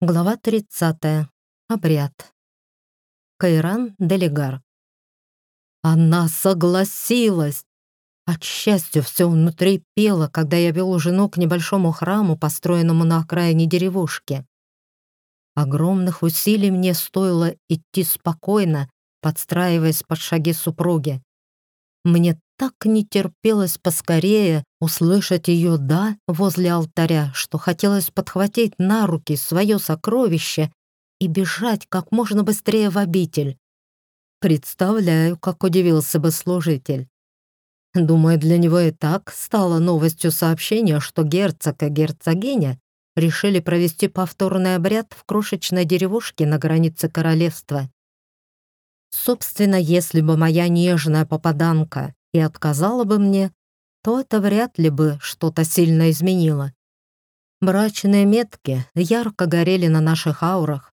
Глава 30. Обряд. Кайран Делегар. Она согласилась! От счастья все внутри пело, когда я вел жену к небольшому храму, построенному на окраине деревушки. Огромных усилий мне стоило идти спокойно, подстраиваясь под шаги супруги. Мне так не терпелось поскорее услышать ее «да» возле алтаря, что хотелось подхватить на руки свое сокровище и бежать как можно быстрее в обитель. Представляю, как удивился бы служитель. Думаю, для него и так стало новостью сообщение, что герцог и герцогиня решили провести повторный обряд в крошечной деревушке на границе королевства. Собственно, если бы моя нежная попаданка и отказала бы мне, то это вряд ли бы что-то сильно изменило. Брачные метки ярко горели на наших аурах,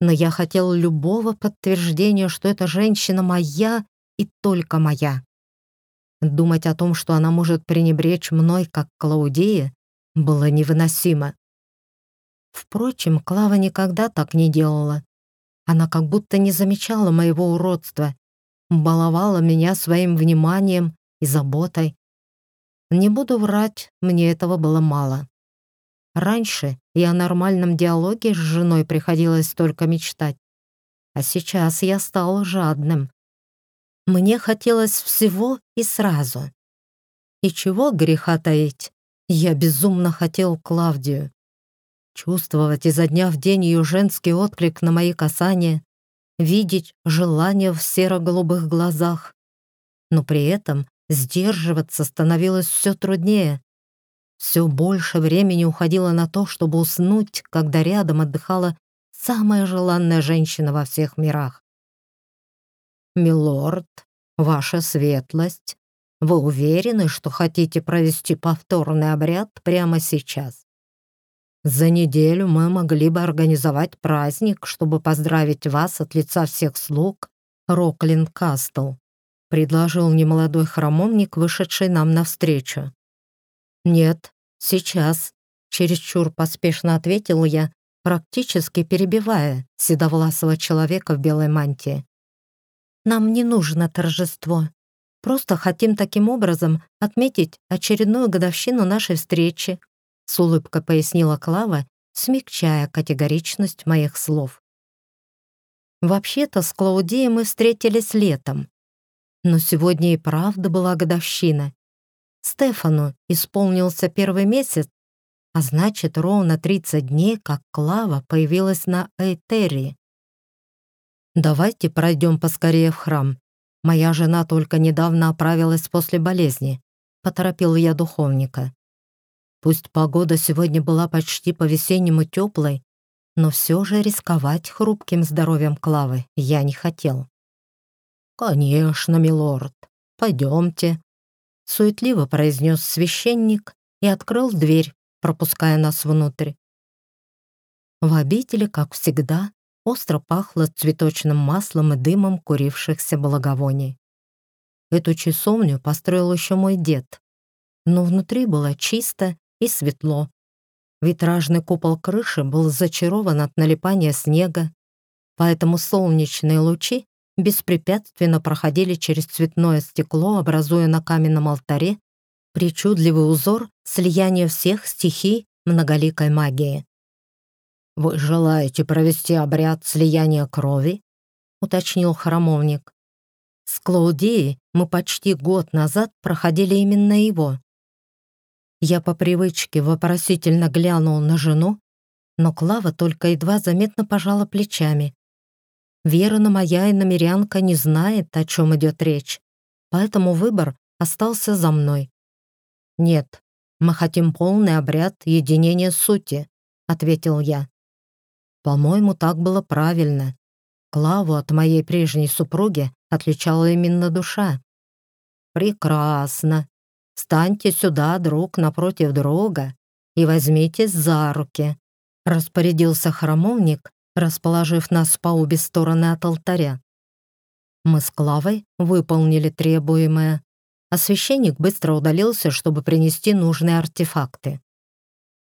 но я хотел любого подтверждения, что эта женщина моя и только моя. Думать о том, что она может пренебречь мной, как Клаудия, было невыносимо. Впрочем, Клава никогда так не делала. Она как будто не замечала моего уродства баловала меня своим вниманием и заботой. Не буду врать, мне этого было мало. Раньше и о нормальном диалоге с женой приходилось только мечтать. А сейчас я стал жадным. Мне хотелось всего и сразу. И чего греха таить, я безумно хотел Клавдию. Чувствовать изо дня в день ее женский отклик на мои касания, видеть желание в серо-голубых глазах. Но при этом сдерживаться становилось все труднее. Все больше времени уходило на то, чтобы уснуть, когда рядом отдыхала самая желанная женщина во всех мирах. «Милорд, ваша светлость, вы уверены, что хотите провести повторный обряд прямо сейчас?» За неделю мы могли бы организовать праздник, чтобы поздравить вас от лица всех слуг, Роклин Кастл», — предложил немолодой храмовник, вышедший нам навстречу. «Нет, сейчас», — чересчур поспешно ответил я, практически перебивая седовласого человека в белой мантии. «Нам не нужно торжество. Просто хотим таким образом отметить очередную годовщину нашей встречи, с улыбкой пояснила Клава, смягчая категоричность моих слов. Вообще-то с Клаудией мы встретились летом, но сегодня и правда была годовщина. Стефану исполнился первый месяц, а значит, ровно 30 дней, как Клава появилась на Эйтерии. «Давайте пройдем поскорее в храм. Моя жена только недавно оправилась после болезни», — поторопил я духовника. Пусть погода сегодня была почти по-весеннему теплой, но все же рисковать хрупким здоровьем Клавы я не хотел. «Конечно, милорд, пойдемте», — суетливо произнес священник и открыл дверь, пропуская нас внутрь. В обители, как всегда, остро пахло цветочным маслом и дымом курившихся благовоний. Эту часовню построил еще мой дед, но внутри было чисто и светло. Витражный купол крыши был зачарован от налипания снега, поэтому солнечные лучи беспрепятственно проходили через цветное стекло, образуя на каменном алтаре причудливый узор слияния всех стихий многоликой магии. «Вы желаете провести обряд слияния крови?» — уточнил храмовник. С Клаудией мы почти год назад проходили именно его. Я по привычке вопросительно глянул на жену, но Клава только едва заметно пожала плечами. Верна моя и намерянка не знает, о чем идет речь, поэтому выбор остался за мной. «Нет, мы хотим полный обряд единения сути», — ответил я. «По-моему, так было правильно. Клаву от моей прежней супруги отличала именно душа». «Прекрасно», Станьте сюда друг напротив друга и возьмитесь за руки», — распорядился храмовник, расположив нас по обе стороны от алтаря. Мы с Клавой выполнили требуемое, а священник быстро удалился, чтобы принести нужные артефакты.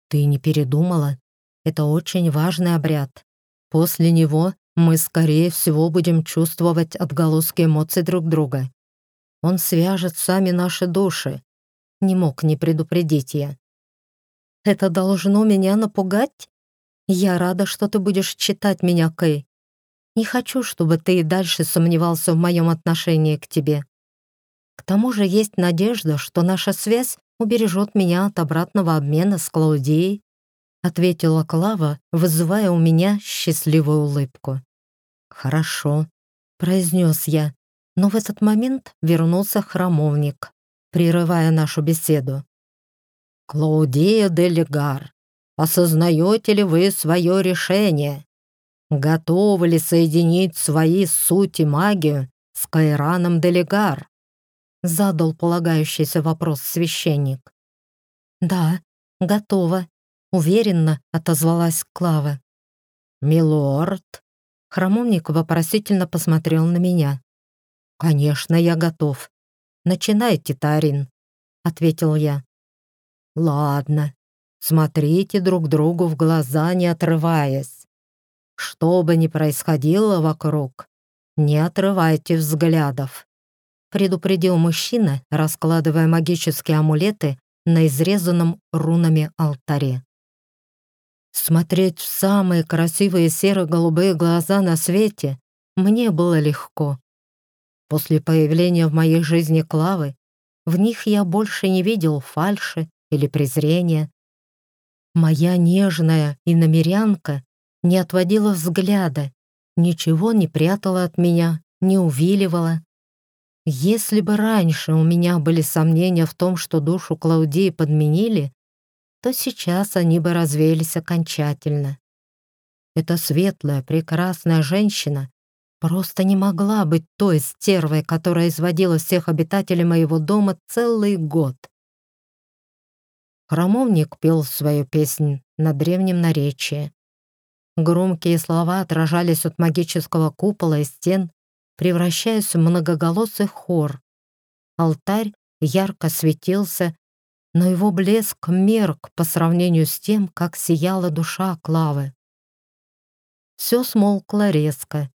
«Ты не передумала? Это очень важный обряд. После него мы, скорее всего, будем чувствовать отголоски эмоций друг друга. Он свяжет сами наши души. Не мог не предупредить я. Это должно меня напугать? Я рада, что ты будешь читать меня, Кэй. Не хочу, чтобы ты и дальше сомневался в моем отношении к тебе. К тому же есть надежда, что наша связь убережет меня от обратного обмена с Клаудией, ответила Клава, вызывая у меня счастливую улыбку. «Хорошо», — произнес я, но в этот момент вернулся храмовник, прерывая нашу беседу. «Клаудия де Легар, осознаете ли вы свое решение? Готовы ли соединить свои суть и магию с Кайраном де Легар?» Задал полагающийся вопрос священник. «Да, готова», — уверенно отозвалась Клава. «Милорд?» Храмовник вопросительно посмотрел на меня. «Конечно, я готов. Начинайте, Тарин», — ответил я. «Ладно, смотрите друг другу в глаза, не отрываясь. Что бы ни происходило вокруг, не отрывайте взглядов», — предупредил мужчина, раскладывая магические амулеты на изрезанном рунами алтаре. Смотреть в самые красивые серо-голубые глаза на свете мне было легко. После появления в моей жизни Клавы в них я больше не видел фальши или презрения. Моя нежная и намерянка не отводила взгляда, ничего не прятала от меня, не увиливала. Если бы раньше у меня были сомнения в том, что душу Клаудии подменили, то сейчас они бы развеялись окончательно. Эта светлая, прекрасная женщина просто не могла быть той стервой, которая изводила всех обитателей моего дома целый год. Храмовник пел свою песнь на древнем наречии. Громкие слова отражались от магического купола и стен, превращаясь в многоголосый хор. Алтарь ярко светился, но его блеск мерк по сравнению с тем, как сияла душа Клавы. Все смолкло резко.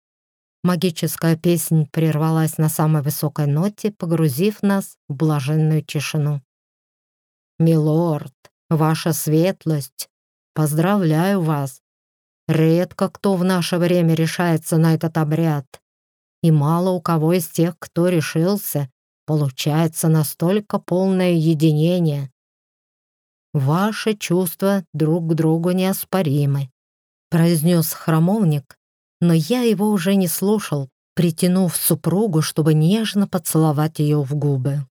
Магическая песнь прервалась на самой высокой ноте, погрузив нас в блаженную тишину. «Милорд, ваша светлость, поздравляю вас! Редко кто в наше время решается на этот обряд, и мало у кого из тех, кто решился, Получается настолько полное единение. Ваши чувства друг к другу неоспоримы, произнес храмовник, но я его уже не слушал, притянув супругу, чтобы нежно поцеловать ее в губы.